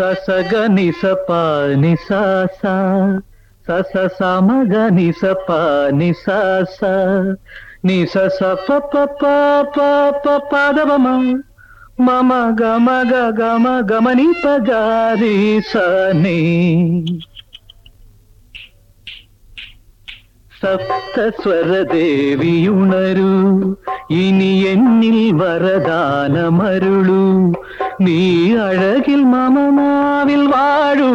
ససగ నిస పాని సాస సస సమగ నిస పాని సాస నిస స ప ప ప ప ప పదవమ మమ గమ గ గమ గమని పగారి సని സപ്തസ്വരദേവിയുണരൂ ഇനി എന്നിൽ വരദാനമരുളൂ நீ அழகில் மமனாவில் வாழு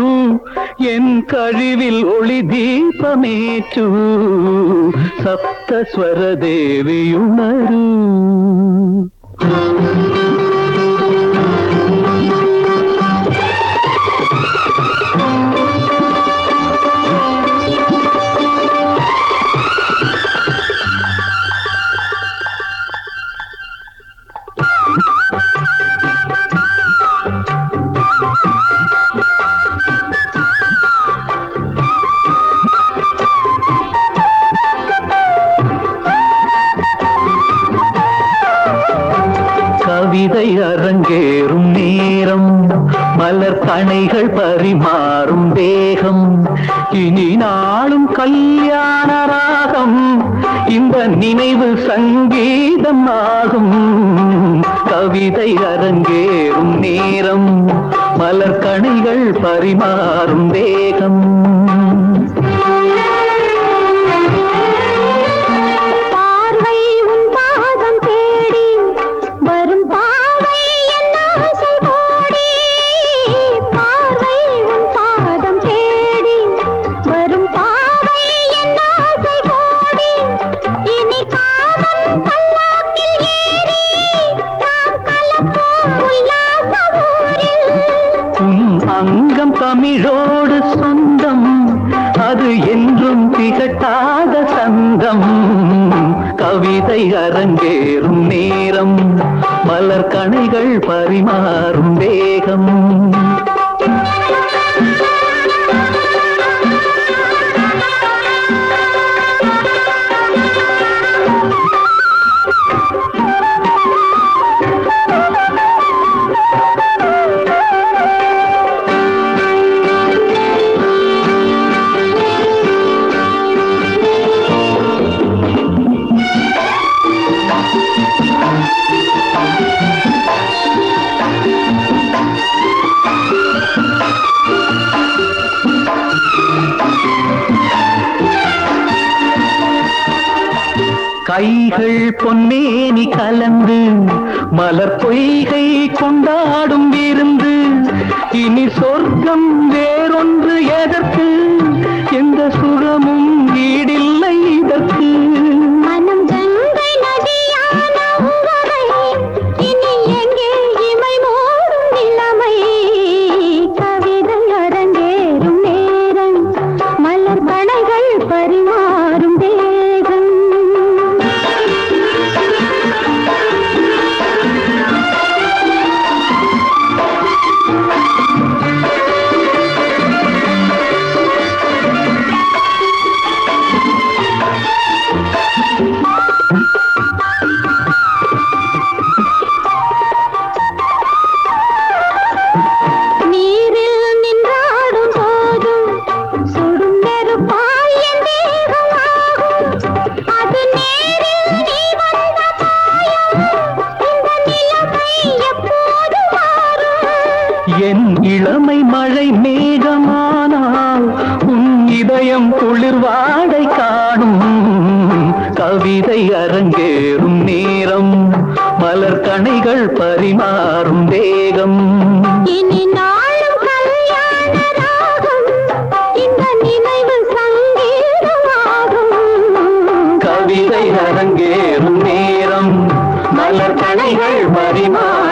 என் கழிவில் ஒளி தீபமேற்று சப்தஸ்வர தேவியுணரு கவிதை அரங்கேறும் நேரம் மலர் கணைகள் பரிமாறும் தேகம். இனி நாளும் கல்யாண ராகம் இந்த நினைவு சங்கீதம் ஆகும். கவிதை அரங்கேறும் நேரம் மலர் கணைகள் பரிமாறும் தேகம். என்றும் சந்தம் கவிதை அரங்கேறும் நேரம் மலர் கணைகள் பரிமாறும் வேகம். கைகள் பொன்னேனி கலந்து மலர் பொய்கை கொண்டாடும் விருந்து. இனி சொர்க்கம் வேறொன்று எதற்கு? என் இளமை மழை மேகமானால் உன் இதயம் குளிர்வாடை காணும். கவிதை அரங்கேறும் நேரம் மலர்கணைகள் பரிமாறும் வேகம். இனி நாளும் கல்யாண ராகம் இந்த கவிதை அரங்கேறும் நேரம் மலர்கணைகள் பரிமாறும்